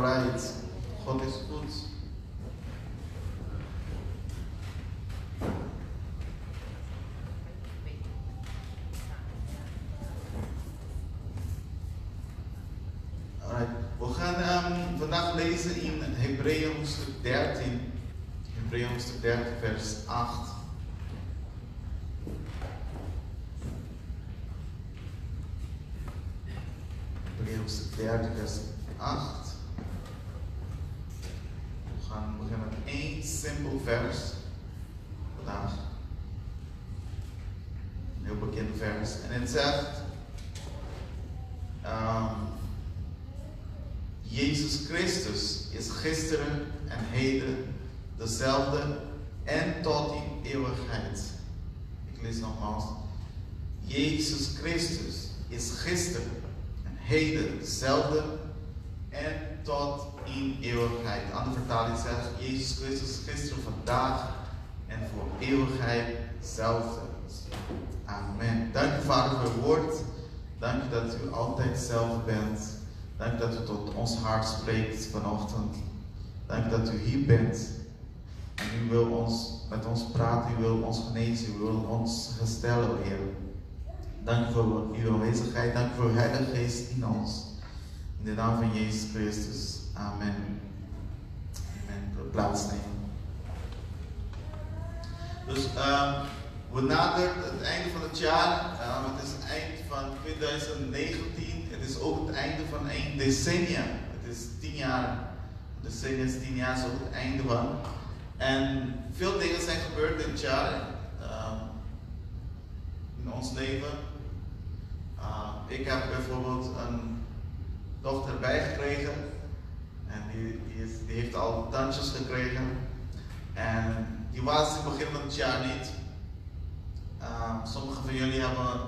Alright, God is goed. Alright, we gaan ehm, vandaag lezen in Hebreeën hoofdstuk 13. Hebreeën hoofdstuk 13, vers 8. Hebreeën hoofdstuk 13, vers 8. We gaan beginnen met één simpel vers vandaag. Een En het zegt: ehm, Jezus Christus is gisteren en heden dezelfde en tot in eeuwigheid. Ik lees nogmaals. Jezus Christus is gisteren en heden dezelfde en tot in eeuwigheid. Andere vertaling zegt, Jezus Christus gisteren, vandaag en voor eeuwigheid hetzelfde. Amen. Dank u Vader voor uw woord. Dank u dat u altijd hetzelfde bent. Dank dat u tot ons hart spreekt vanochtend. Dank dat u hier bent. En u wil ons, met ons praten, u wil ons genezen, u wil ons herstellen, Heer. Dank voor uw aanwezigheid, dank voor uw Heilige Geest in ons. In de naam van Jezus Christus. Amen. Amen. Plaats nemen. Dus um, we naderen het einde van het jaar. Het is het eind van 2019. Het is ook het einde van een decennia. Het is tien jaar. Decennia is tien jaar, is ook het einde van. En veel dingen zijn gebeurd dit jaar. Um, in ons leven. ik heb bijvoorbeeld een dochter bijgekregen. En die, die, is, die, heeft al tandjes gekregen. En die was in het begin van het jaar niet. Uh, sommigen van jullie hebben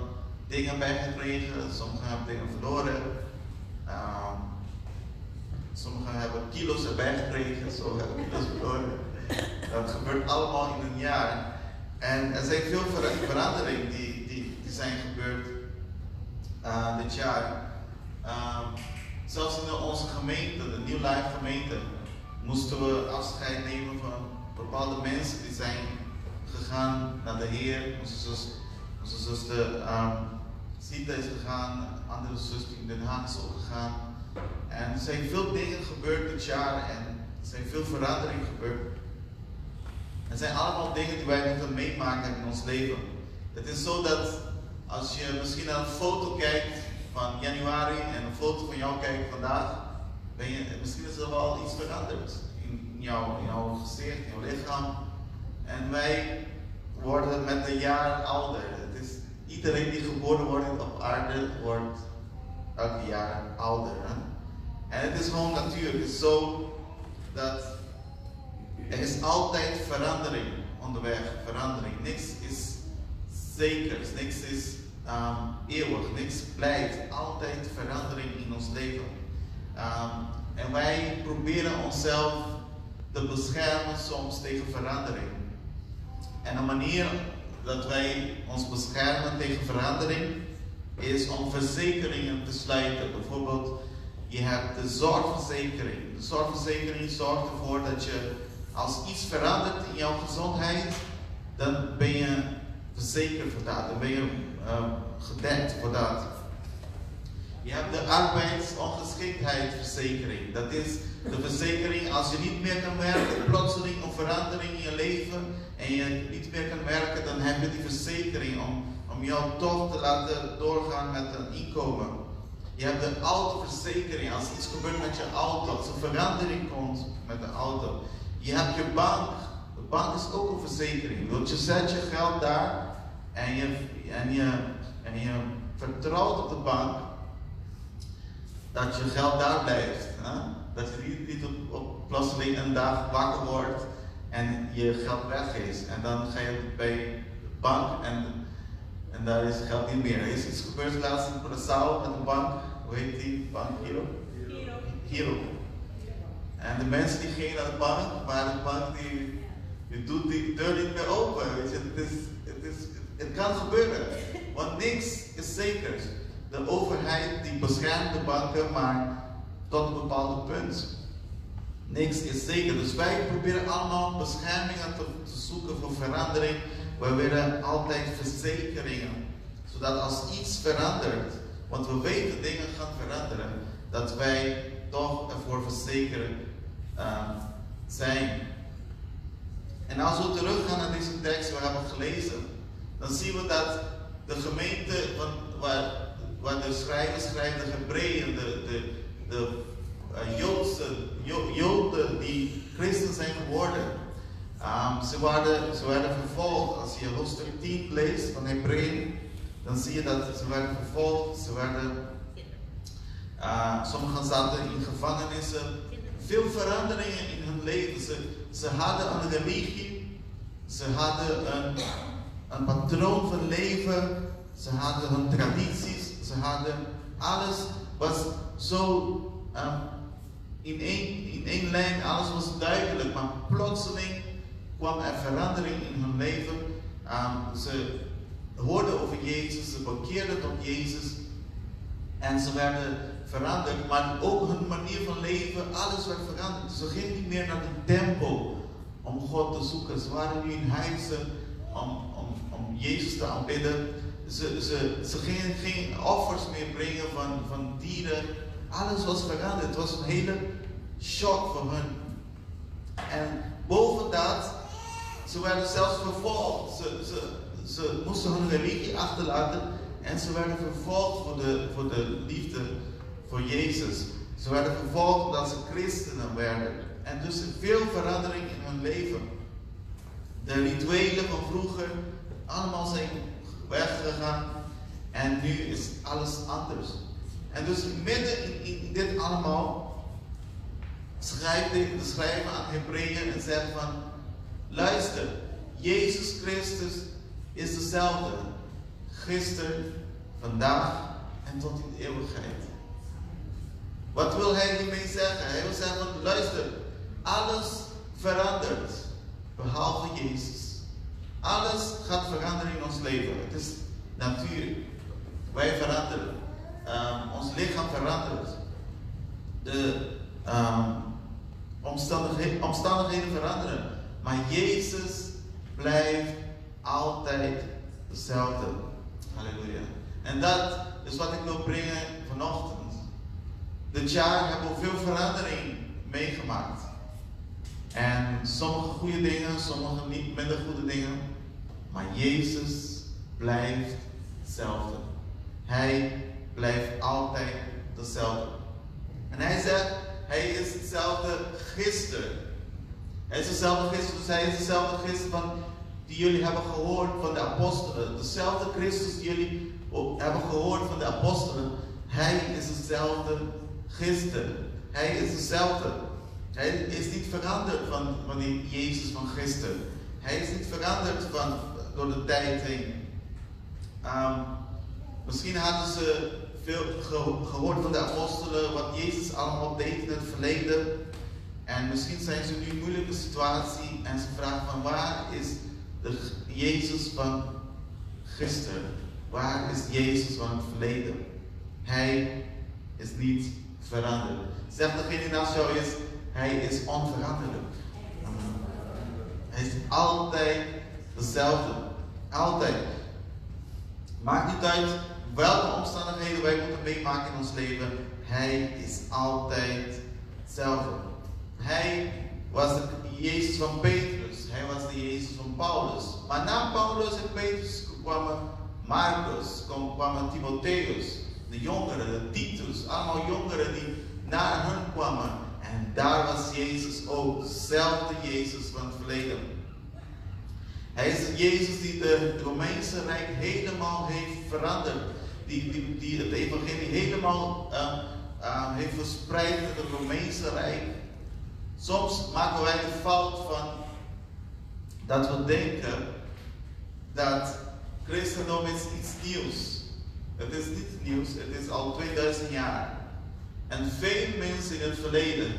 dingen bijgekregen, sommigen hebben dingen verloren. Uh, sommigen hebben kilo's erbij gekregen, sommigen hebben kilo's verloren. Dat gebeurt allemaal in een jaar. En er zijn veel veranderingen die, die, die zijn gebeurd uh, dit jaar. Zelfs in onze gemeente, de New Life gemeente, moesten we afscheid nemen van bepaalde mensen die zijn gegaan naar de Heer. Onze, zus, onze zuster um, Sita is gegaan, andere zuster in Den Haag is ook gegaan. En er zijn veel dingen gebeurd dit jaar en er zijn veel veranderingen gebeurd. Het zijn allemaal dingen die wij moeten meemaken in ons leven. Het is zo dat als je misschien naar een foto kijkt van januari en een foto van jou kijkt vandaag, ben je, misschien is er wel iets veranderd in, jouw, in jouw gezicht, in jouw lichaam. En wij worden met een jaar ouder. Het is, iedereen die geboren wordt op aarde wordt elk jaar ouder. En het is gewoon natuurlijk. Zo dat er is altijd verandering onderweg. Verandering. Niks is zeker. Niks is um, eeuwig. Niks blijft. Altijd verandering in ons leven. Um, en wij proberen onszelf te beschermen soms tegen verandering. En een manier dat wij ons beschermen tegen verandering is om verzekeringen te sluiten. Bijvoorbeeld, je hebt de zorgverzekering. De zorgverzekering zorgt ervoor dat je als iets verandert in jouw gezondheid, dan ben je verzekerd voor dat. Dan ben je uh, gedekt voor dat. Je hebt de arbeidsongeschiktheidsverzekering. Dat is de verzekering als je niet meer kan werken, plotseling een verandering in je leven en je niet meer kan werken, dan heb je die verzekering om, om jou toch te laten doorgaan met een inkomen. Je hebt de autoverzekering als iets gebeurt met je auto, als een verandering komt met de auto. Je hebt je bank. De bank is ook een verzekering. Want je zet je geld daar en je, en je, en je vertrouwt op de bank dat je geld daar blijft. Hè? Dat je niet, op, op plotseling een dag wakker wordt en je geld weg is. En dan ga je bij de bank en, en daar is geld niet meer. Er is iets gebeurd laatst in Curaçao met de bank. Hoe heet die bank? Hero? Hero. Hero. En de mensen die gingen naar de bank, maar de bank die, die doet die deur niet meer open. Weet je? Het, is, het, is, het kan gebeuren, want niks is zeker. De overheid die beschermt de banken, maar tot een bepaald punt. Niks is zeker. Dus wij proberen allemaal beschermingen te, te zoeken voor verandering. Wij willen altijd verzekeringen. Zodat als iets verandert, want we weten dingen gaan veranderen, dat wij toch ervoor verzekerd uh, zijn. En als we teruggaan naar deze tekst die we hebben gelezen, dan zien we dat de gemeente waar, waar de schrijver schrijft, de Hebreeën, de, de, de Joden die christen zijn geworden, um, ze, werden, ze werden vervolgd. Als je hoofdstuk 10 leest van Hebreeën, dan zie je dat ze werden vervolgd, ze werden, uh, sommigen zaten in gevangenissen, veel veranderingen in hun leven. Ze, ze hadden een religie, ze hadden een, een patroon van leven, ze hadden hun tradities, ze hadden alles was zo um, in, één, in één lijn, alles was duidelijk, maar plotseling kwam er verandering in hun leven. Um, ze hoorden over Jezus, ze bekeerden tot Jezus en ze werden veranderd, maar ook hun manier van leven, alles werd veranderd. Ze gingen niet meer naar de tempel om God te zoeken. Ze waren nu in huizen om, om, om Jezus te aanbidden. Ze, ze, ze gingen geen offers meer brengen van, van dieren. Alles was veranderd. Het was een hele shock voor hen. En boven dat, ze werden zelfs vervolgd. Ze, ze, ze moesten hun religie achterlaten en ze werden vervolgd voor de, voor de liefde voor Jezus. Ze werden vervolgd omdat ze christenen werden. En dus veel verandering in hun leven. De rituelen van vroeger, allemaal zijn weggegaan. En nu is alles anders. En dus midden in, dit allemaal schrijft de, schrijver aan Hebreeën en zegt van, luister, Jezus Christus is dezelfde. Gisteren, vandaag en tot in de eeuwigheid. Wat wil hij hiermee zeggen? Hij wil zeggen, luister, alles verandert, behalve Jezus. Alles gaat veranderen in ons leven. Het is natuur. Wij veranderen. Um, ons lichaam verandert. De um, omstandigheden, omstandigheden veranderen. Maar Jezus blijft altijd dezelfde. Halleluja. En dat is wat ik wil brengen vanochtend. Dit jaar hebben we veel verandering meegemaakt. En sommige goede dingen, sommige niet minder goede dingen. Maar Jezus blijft hetzelfde. Hij blijft altijd dezelfde. En hij zegt, hij is hetzelfde gisteren. Hij is hetzelfde gisteren, dus hij is gisteren van die jullie hebben gehoord van de apostelen. Dezelfde Christus die jullie hebben gehoord van de apostelen. Hij is hetzelfde gisteren. Hij is hetzelfde. Hij is niet veranderd van, van die Jezus van gisteren. Hij is niet veranderd van, door de tijd heen. Um, misschien hadden ze veel gehoord van de apostelen, wat Jezus allemaal deed in het verleden. En misschien zijn ze nu in een moeilijke situatie en ze vragen van waar is de Jezus van gisteren? Waar is Jezus van het verleden? Hij is niet veranderd. Zeg degene naast jou is, hij is onveranderlijk. Hij is altijd dezelfde. Altijd. Maakt niet uit welke omstandigheden wij moeten meemaken in ons leven. Hij is altijd hetzelfde. Hij was de Jezus van Petrus. Hij was de Jezus van Paulus. Maar na Paulus en Petrus kwamen Marcus, kwamen Timotheus de jongeren, de Titus, allemaal jongeren die naar hen kwamen. En daar was Jezus ook, dezelfde Jezus van het verleden. Hij is de Jezus die de Romeinse Rijk helemaal heeft veranderd. Die, die, het evangelie helemaal uh, uh, heeft verspreid in het Romeinse Rijk. Soms maken wij de fout van dat we denken dat christendom is iets nieuws. Het is niet nieuws, het is al 2000 jaar. En veel mensen in het verleden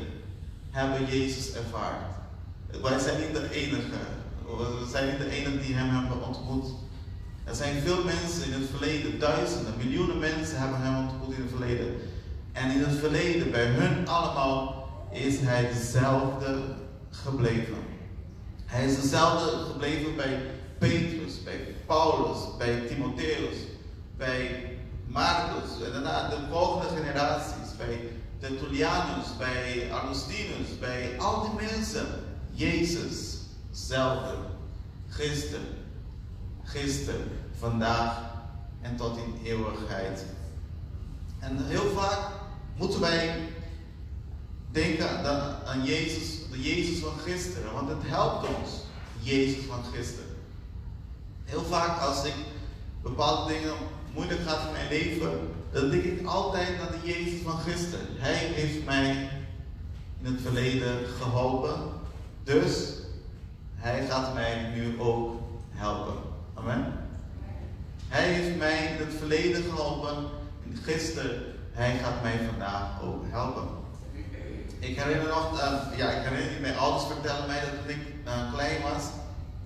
hebben Jezus ervaren. Wij zijn niet de enige. We zijn niet de enige die hem hebben ontmoet. Er zijn veel mensen in het verleden, duizenden, miljoenen mensen hebben hem ontmoet in het verleden. En in het verleden, bij hun allemaal, is hij dezelfde gebleven. Hij is dezelfde gebleven bij Petrus, bij Paulus, bij Timotheus, bij Marcus en daarna de volgende generaties, bij Tertullianus, bij Augustinus, bij al die mensen. Jezus, zelfde, gisteren, gisteren, vandaag en tot in eeuwigheid. En heel vaak moeten wij denken aan Jezus, de Jezus van gisteren, want het helpt ons, Jezus van gisteren. Heel vaak als ik bepaalde dingen moeilijk gaat in mijn leven, dan denk ik altijd aan de Jezus van gisteren. Hij heeft mij in het verleden geholpen, dus hij gaat mij nu ook helpen. Amen. Hij heeft mij in het verleden geholpen, in gisteren. Hij gaat mij vandaag ook helpen. Ik herinner nog, uh, ja, ik herinner mijn ouders vertellen mij dat toen ik uh, klein was,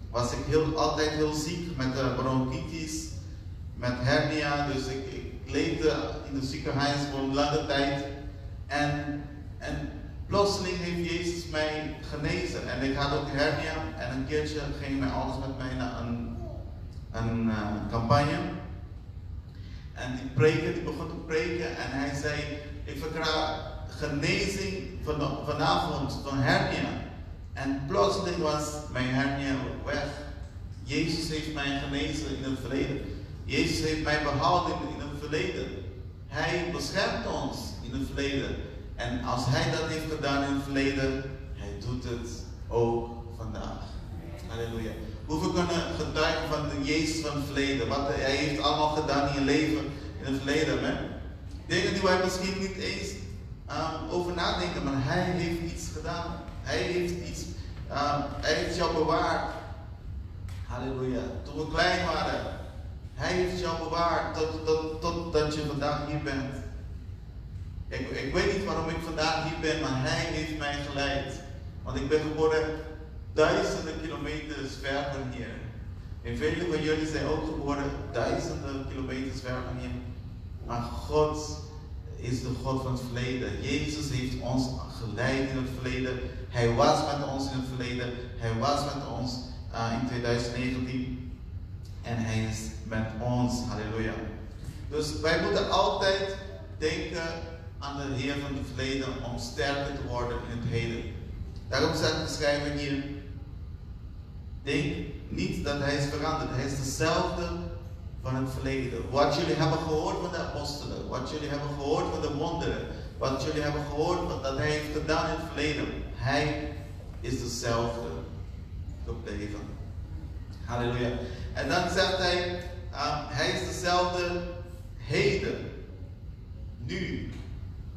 was ik heel, altijd heel ziek met uh, bronchitis, met hernia. Dus ik, ik leefde in het ziekenhuis voor een lange tijd. En, en plotseling heeft Jezus mij genezen. En ik had ook hernia. En een keertje ging mijn ouders met mij naar een, een uh, campagne. En die preken, die begon te preken. En hij zei, ik verklaar genezing van, vanavond van hernia. En plotseling was mijn hernia weg. Jezus heeft mij genezen in het verleden. Jezus heeft mij behouden in het verleden. Hij beschermt ons in het verleden. En als Hij dat heeft gedaan in het verleden, Hij doet het ook vandaag. Halleluja. Hoeveel kunnen getuigen van de Jezus van het verleden? Wat Hij heeft allemaal gedaan in je leven in het verleden. Hè? Dingen die wij misschien niet eens um, over nadenken, maar Hij heeft iets gedaan. Hij heeft iets, um, Hij heeft jou bewaard. Halleluja. Toen we klein waren, Hij heeft jou bewaard tot, tot, tot dat je vandaag hier bent. Ik, ik weet niet waarom ik vandaag hier ben, maar Hij heeft mij geleid. Want ik ben geboren duizenden kilometers ver van hier. En vele van jullie zijn ook geboren duizenden kilometers ver van hier. Maar God is de God van het verleden. Jezus heeft ons geleid in het verleden. Hij was met ons in het verleden. Hij was met ons uh, in 2019. En hij is met ons. Halleluja. Dus wij moeten altijd denken aan de Heer van het verleden om sterker te worden in het heden. Daarom staat geschreven hier. Denk niet dat hij is veranderd. Hij is dezelfde van het verleden. Wat jullie hebben gehoord van de apostelen, wat jullie hebben gehoord van de wonderen, wat jullie hebben gehoord van dat hij heeft gedaan in het verleden. Hij is dezelfde gebleven. Halleluja. En dan zegt hij, um, hij is dezelfde heden. Nu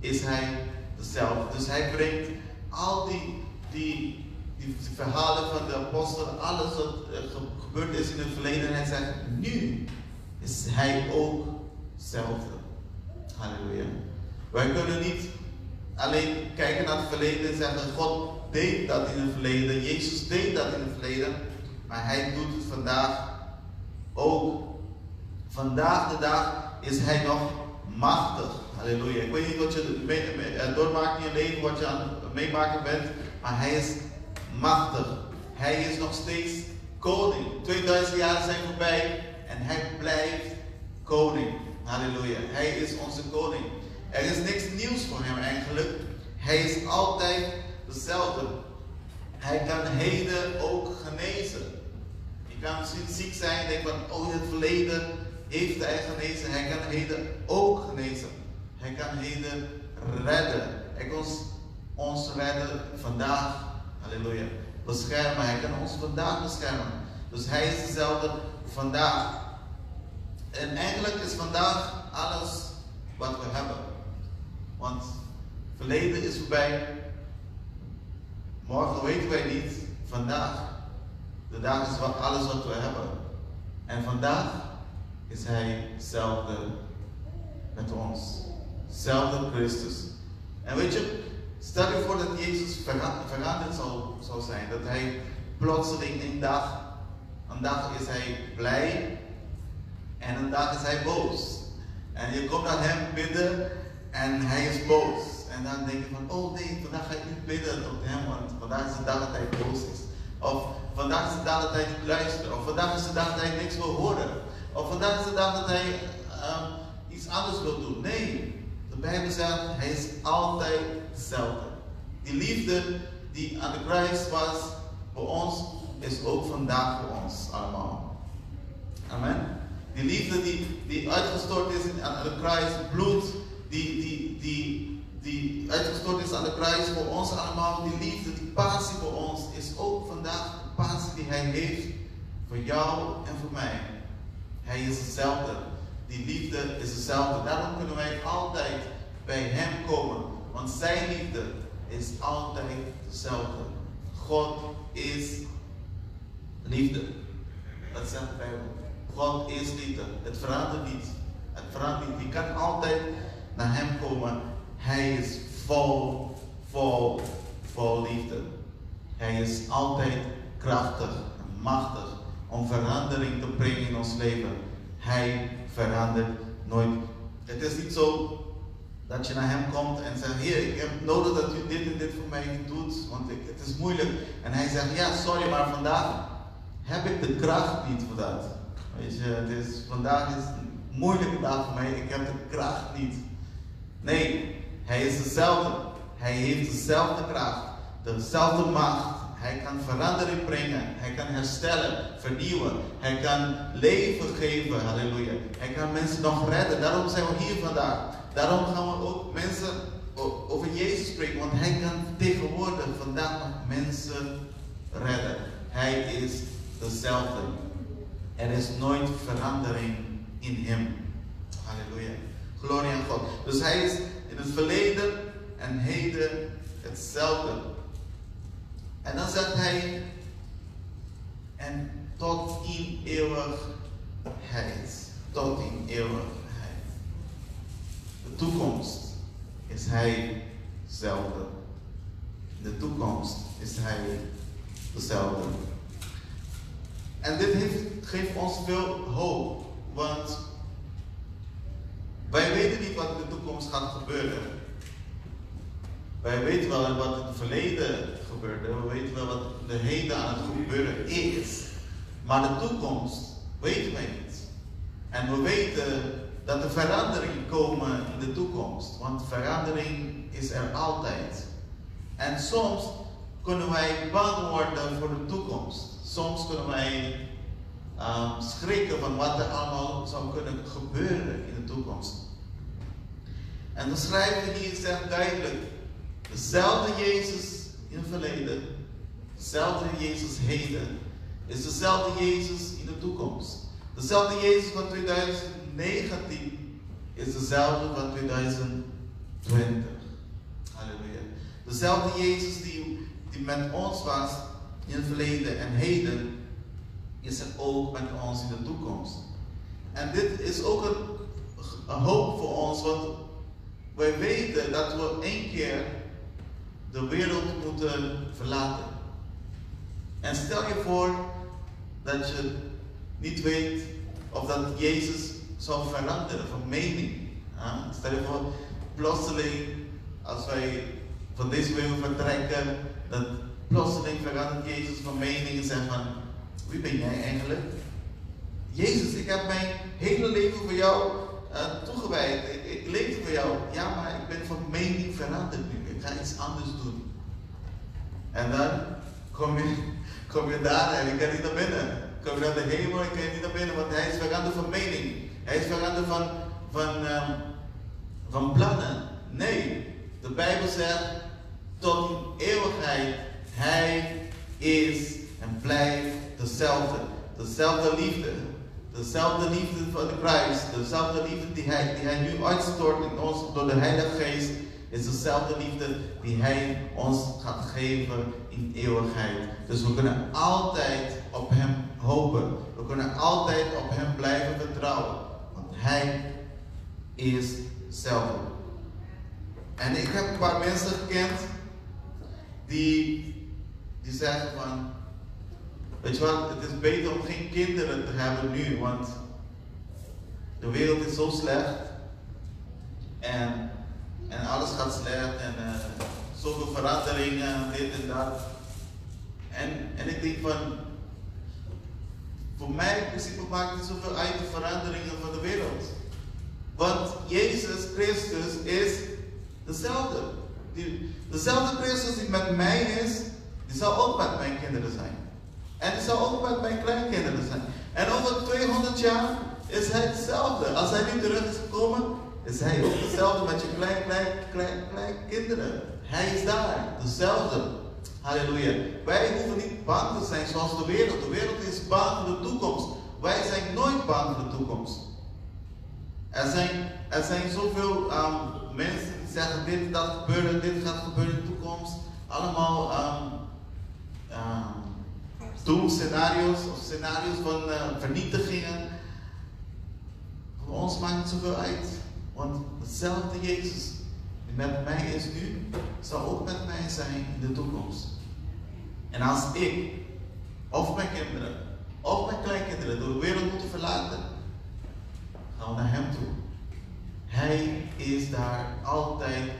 is hij dezelfde. Dus hij brengt al die, die, die verhalen van de apostelen, alles wat gebeurd is in het verleden. En hij zegt, nu is hij ook hetzelfde. Halleluja. Wij kunnen niet alleen kijken naar het verleden en zeggen: God deed dat in het verleden, Jezus deed dat in het verleden, maar hij doet het vandaag ook. Vandaag de dag is hij nog machtig. Halleluja. Ik weet niet wat je eh, doormaakt in je leven, wat je aan het meemaken bent, maar hij is machtig. Hij is nog steeds koning. 2000 jaar zijn voorbij en hij blijft koning. Halleluja. Hij is onze koning. Er is niks nieuws voor hem eigenlijk. Hij is altijd dezelfde. Hij kan heden ook genezen. Je kan misschien ziek zijn en denken van, oh in het verleden heeft hij genezen. Hij kan heden ook genezen. Hij kan heden redden. Hij kan ons redden vandaag. Halleluja. Beschermen. Hij kan ons vandaag beschermen. Dus hij is dezelfde vandaag. En eigenlijk is vandaag alles wat we hebben. Want verleden is voorbij. Morgen weten wij niet. Vandaag. De dag is wat, alles wat we hebben. En vandaag is Hij hetzelfde met ons. Hetzelfde Christus. En weet je, stel je voor dat Jezus veranderd zou, zou zijn. Dat Hij plotseling een dag, een dag is Hij blij en een dag is hij boos. En je komt naar hem bidden en hij is boos. En dan denk je van, oh nee, vandaag ga ik niet bidden op hem, want vandaag is de dag dat hij boos is. Of vandaag is de dag dat hij niet luistert. Of vandaag is de dag dat hij niks wil horen. Of vandaag is de dag dat hij um, iets anders wil doen. Nee, de Bijbel zegt, hij is altijd hetzelfde. Die liefde die aan de kruis was voor ons, is ook vandaag voor ons allemaal. Amen. Die liefde die, die uitgestort is aan de kruis, bloed die, die, die, die uitgestort is aan de kruis voor ons allemaal, die liefde, die passie voor ons, is ook vandaag de passie die hij heeft voor jou en voor mij. Hij is hetzelfde. Die liefde is hetzelfde. Daarom kunnen wij altijd bij hem komen. Want zijn liefde is altijd hetzelfde. God is liefde. Dat zegt de Bijbel. God is liefde. Het verandert niet. Het verandert niet. Je kan altijd naar hem komen. Hij is vol, vol, vol liefde. Hij is altijd krachtig en machtig om verandering te brengen in ons leven. Hij verandert nooit. Het is niet zo dat je naar hem komt en zegt, heer, ik heb nodig dat u dit en dit voor mij doet, want het is moeilijk. En hij zegt, ja, sorry, maar vandaag heb ik de kracht niet voor dat. Weet je, is, vandaag is een moeilijke dag voor mij, ik heb de kracht niet. Nee, hij is dezelfde. Hij heeft dezelfde kracht, dezelfde macht. Hij kan verandering brengen. Hij kan herstellen, vernieuwen. Hij kan leven geven. Halleluja. Hij kan mensen nog redden. Daarom zijn we hier vandaag. Daarom gaan we ook mensen over Jezus spreken. Want hij kan tegenwoordig vandaag nog mensen redden. Hij is dezelfde. Er is nooit verandering in hem. Halleluja. Glorie aan God. Dus hij is in het verleden en heden hetzelfde. En dan zegt hij, en tot in eeuwigheid. Tot in eeuwigheid. De toekomst is hij hetzelfde. De toekomst is hij dezelfde. En dit geeft ons veel hoop, want wij weten niet wat in de toekomst gaat gebeuren. Wij weten wel wat in het verleden gebeurde, we weten wel wat de heden aan het gebeuren is. Maar de toekomst weten wij niet. En we weten dat er veranderingen komen in de toekomst, want verandering is er altijd. En soms kunnen wij bang worden voor de toekomst. Soms kunnen wij um, schrikken van wat er allemaal zou kunnen gebeuren in de toekomst. En de schrijver hier zegt duidelijk, dezelfde Jezus in het verleden, dezelfde Jezus heden, is dezelfde Jezus in de toekomst. Dezelfde Jezus van 2019 is dezelfde van 2020. Halleluja. Dezelfde Jezus die, die met ons was in het verleden en heden, is er ook met ons in de toekomst. En dit is ook een, een hoop voor ons, want wij weten dat we één keer de wereld moeten verlaten. En stel je voor dat je niet weet of dat Jezus zal veranderen van mening. Stel je voor, plotseling, als wij van deze wereld vertrekken, dat plotseling verandert Jezus van mening en zegt van, wie ben jij eigenlijk? Jezus, ik heb mijn hele leven voor jou uh, toegewijd. Ik, ik leef voor jou. Ja, maar ik ben van mening veranderd nu. Ik ga iets anders doen. En dan kom je, kom je daar en ik kan niet naar binnen. Naar de hemel en kan je niet naar binnen, want hij is veranderd van mening. Hij is veranderd van, van, um, van plannen. Nee, de Bijbel zegt tot in eeuwigheid, hij is en blijft dezelfde. Dezelfde liefde. Dezelfde liefde van de kruis. Dezelfde liefde die hij, die hij nu uitstort in ons door de Heilige Geest. Is dezelfde liefde die hij ons gaat geven in eeuwigheid. Dus we kunnen altijd op hem hopen. We kunnen altijd op hem blijven vertrouwen. Want hij is hetzelfde. En ik heb een paar mensen gekend die, die zeggen van Weet je wat, het is beter om geen kinderen te hebben nu, want de wereld is zo slecht. En en alles gaat slecht en uh, zoveel veranderingen, dit en dat. En, en ik denk van, voor mij in principe maakt het zoveel uit de veranderingen van de wereld. Want Jezus Christus is dezelfde. Die, dezelfde Christus die met mij is, die zal ook met mijn kinderen zijn. En die zal ook met mijn kleinkinderen zijn. En over 200 jaar is hij hetzelfde. Als hij nu terug is gekomen, is hij ook hetzelfde met je klein, klein, klein, klein kinderen. Hij is daar, dezelfde. Halleluja. Wij hoeven niet bang te zijn zoals de wereld. De wereld is bang voor de toekomst. Wij zijn nooit bang voor de toekomst. Er zijn, er zijn zoveel um, mensen die zeggen dit, dat gebeuren, dit gaat gebeuren in de toekomst. Allemaal um, doemscenario's of scenario's van uh, vernietigingen. Voor ons maakt het zoveel uit. Want hetzelfde Jezus met mij is nu, zal ook met mij zijn in de toekomst. En als ik, of mijn kinderen, of mijn kleinkinderen de wereld moeten verlaten, gaan naar Hem toe. Hij is daar altijd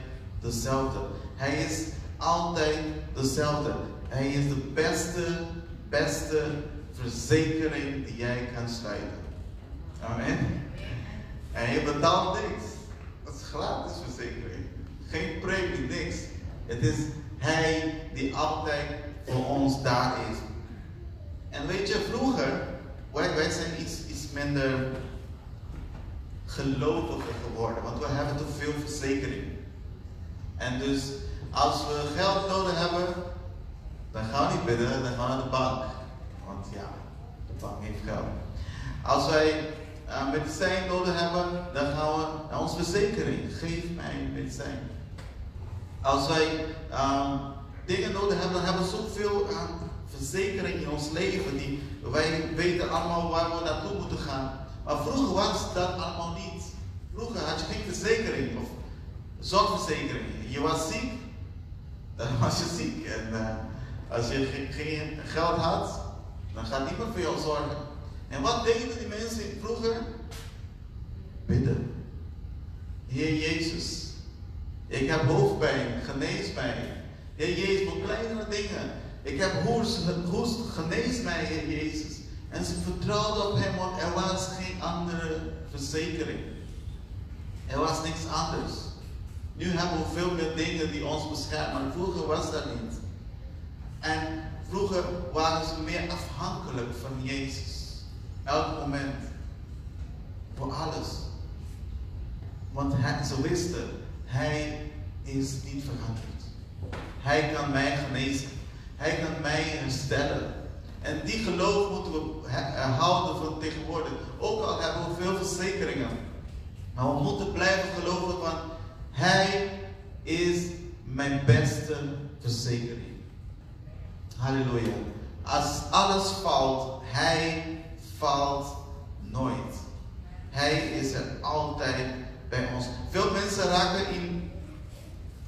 dezelfde. Hij is altijd dezelfde. Hij is de beste, beste verzekering die jij kan sluiten. Amen. En je betaalt niks. Dat is gratis verzekering. Geen premie, niks. Het is Hij die altijd voor ons daar is. En weet je, vroeger, wij, wij zijn iets, minder geloviger geworden, want we hebben te veel verzekering. En dus als we geld nodig hebben, dan gaan we niet bidden, dan gaan we naar de bank. Want ja, de bank heeft geld. Als wij uh, medicijn nodig hebben, dan gaan we naar onze verzekering. Geef mij medicijn. Als wij um, dingen nodig hebben, dan hebben we zoveel uh, verzekering in ons leven. Die, wij weten allemaal waar we naartoe moeten gaan. Maar vroeger was dat allemaal niet. Vroeger had je geen verzekering of zorgverzekering. Je was ziek, dan was je ziek. En uh, als je geen geld had, dan gaat niemand voor jou zorgen. En wat deden die mensen vroeger? Bidden. Heer Jezus, ik heb hoofdpijn, genees mij. Heer Jezus, voor kleinere dingen. Ik heb hoest, genees mij, Heer Jezus. En ze vertrouwden op hem, want er was geen andere verzekering. Er was niks anders. Nu hebben we veel meer dingen die ons beschermen, maar vroeger was dat niet. En vroeger waren ze meer afhankelijk van Jezus. Elk moment. Voor alles. Want hij, ze wisten, hij is niet veranderd. Hij kan mij genezen. Hij kan mij herstellen. En die geloof moeten we houden van tegenwoordig. Ook al hebben we veel verzekeringen. Maar we moeten blijven geloven van Hij is mijn beste verzekering. Halleluja. Als alles valt, Hij valt nooit. Hij is er altijd bij ons. Veel mensen raken in,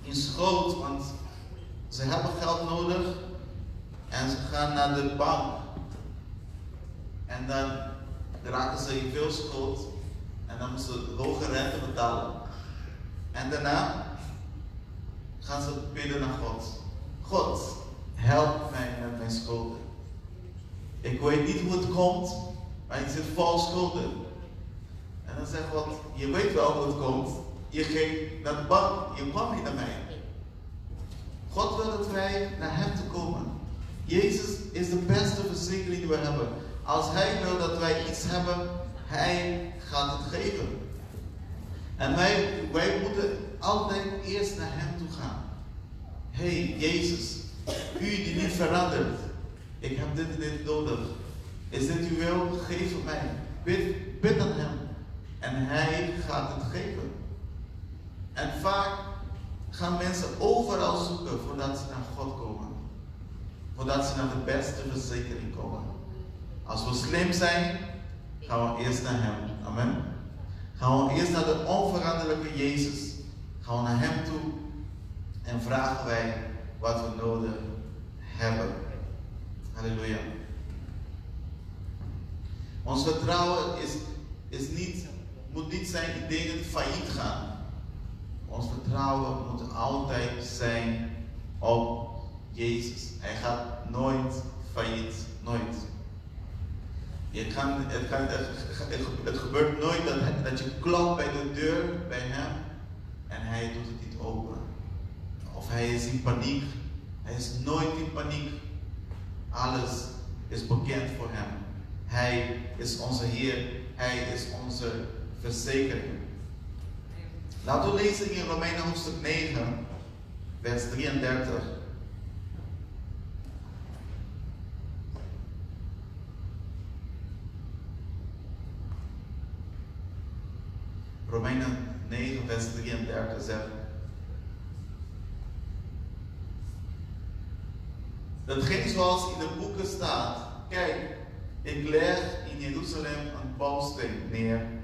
in schuld, want ze hebben geld nodig en ze gaan naar de bank. En dan raken ze in veel schuld en dan moeten ze hoge rente betalen. En daarna gaan ze bidden naar God. God, help mij met mijn schulden. Ik weet niet hoe het komt, maar ik zit vol schulden. En dan zegt God, je weet wel hoe het komt. Je ging naar de je kwam niet naar mij. God wil dat wij naar Hem toe komen. Jezus is de beste verzekering die we hebben. Als Hij wil dat wij iets hebben, Hij gaat het geven. En wij, moeten altijd eerst naar Hem toe gaan. Hey, Jezus, U die niet verandert. Ik heb dit en dit nodig. Is dit uw wil? Geef het mij. Bid, bid aan Hem. En Hij gaat het geven. En vaak gaan mensen overal zoeken voordat ze naar God komen. Voordat ze naar de beste verzekering komen. Als we slim zijn, gaan we eerst naar Hem. Amen. Gaan we eerst naar de onveranderlijke Jezus. Gaan we naar Hem toe en vragen wij wat we nodig hebben. Halleluja. Ons vertrouwen is, is niet, moet niet zijn in dingen failliet gaan. Ons vertrouwen moet altijd zijn op Jezus. Hij gaat nooit failliet. Nooit. Je kan, het, kan, het, gebeurt nooit dat, dat je klopt bij de deur bij hem en hij doet het niet open. Of hij is in paniek. Hij is nooit in paniek. Alles is bekend voor hem. Hij is onze Heer. Hij is onze verzekering. Laten we lezen in Romeinen hoofdstuk 9, vers 33. Romeinen 9, vers 33 zegt. Dat ging zoals in de boeken staat. Kijk, ik leg in Jeruzalem een bouwsteen neer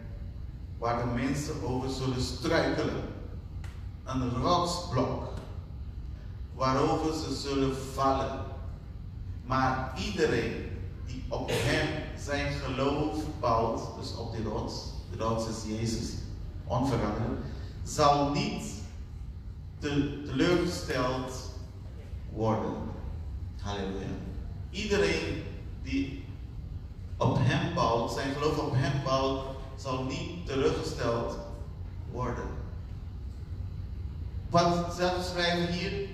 waar de mensen over zullen struikelen. Een rotsblok waarover ze zullen vallen. Maar iedereen die op hem zijn geloof bouwt, dus op die rots, de rots is Jezus, onveranderlijk, zal niet te, teleurgesteld worden. Halleluja. Iedereen die op hem bouwt, zijn geloof op hem bouwt, zal niet teruggesteld worden. Wat zelf schrijven hier?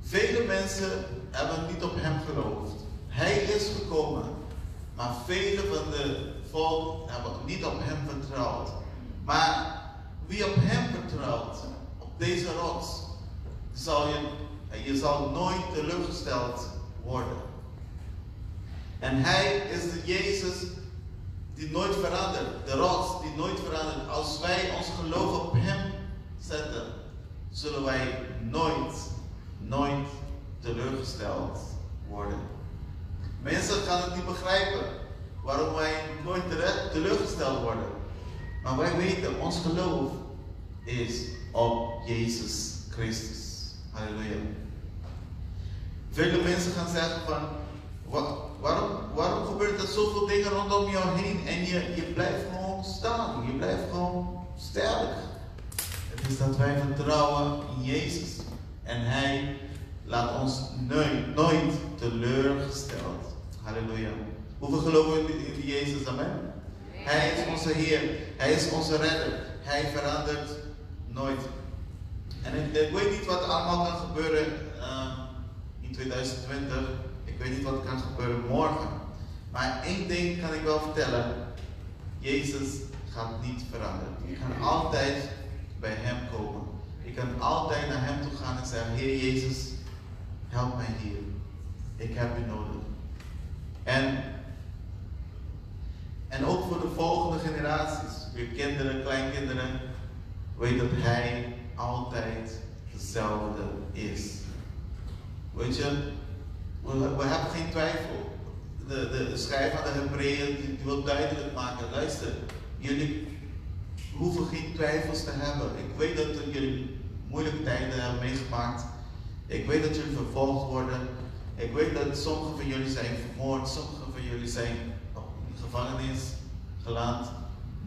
Vele mensen hebben niet op hem geloofd. Hij is gekomen, maar vele van de volk hebben niet op hem vertrouwd. Maar wie op hem vertrouwt, op deze rots, zal je, je zal nooit teleurgesteld worden. En hij is de Jezus die nooit verandert, de rots die nooit verandert. Als wij ons geloof op hem zetten, zullen wij nooit, nooit teleurgesteld worden. Mensen gaan het niet begrijpen waarom wij nooit teleurgesteld worden. Maar wij weten, ons geloof is op Jezus Christus. Halleluja. Vele mensen gaan zeggen van, waarom, waarom gebeurt er zoveel dingen rondom jou heen en je, blijft gewoon staan, je blijft gewoon sterk. Het is dat wij vertrouwen in Jezus en Hij laat ons nooit, nooit teleurgesteld. Halleluja. Hoeveel geloven we in Jezus? Amen. Hij is onze Heer. Hij is onze redder. Hij verandert nooit. En ik, weet niet wat allemaal kan gebeuren uh, in 2020. Ik weet niet wat kan gebeuren morgen. Maar één ding kan ik wel vertellen. Jezus gaat niet veranderen. Je kan altijd bij Hem komen. Je kan altijd naar Hem toe gaan en zeggen, Heer Jezus, help mij hier. Ik heb u nodig. En en ook voor de volgende generaties, weer kinderen, kleinkinderen, weet dat Hij altijd dezelfde is. Weet je, we, we hebben geen twijfel. De, de schrijver aan de Hebreeën wil duidelijk maken, luister, jullie hoeven geen twijfels te hebben. Ik weet dat jullie moeilijke tijden hebben meegemaakt. Ik weet dat jullie vervolgd worden. Ik weet dat sommige van jullie zijn vermoord, sommige van jullie zijn gevangenis geland.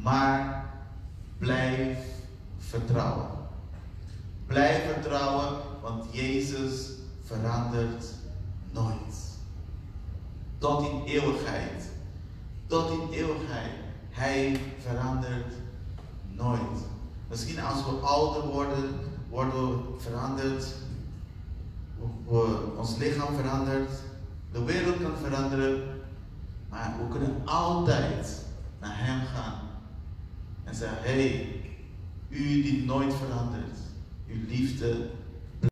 Maar blijf vertrouwen. Blijf vertrouwen, want Jezus verandert nooit. Tot in eeuwigheid. Tot in eeuwigheid. Hij verandert nooit. Misschien als we ouder worden, worden we veranderd. Ons lichaam verandert. De wereld kan veranderen. Maar we kunnen altijd naar Hem gaan en zeggen: Hé, hey, u die nooit verandert, uw liefde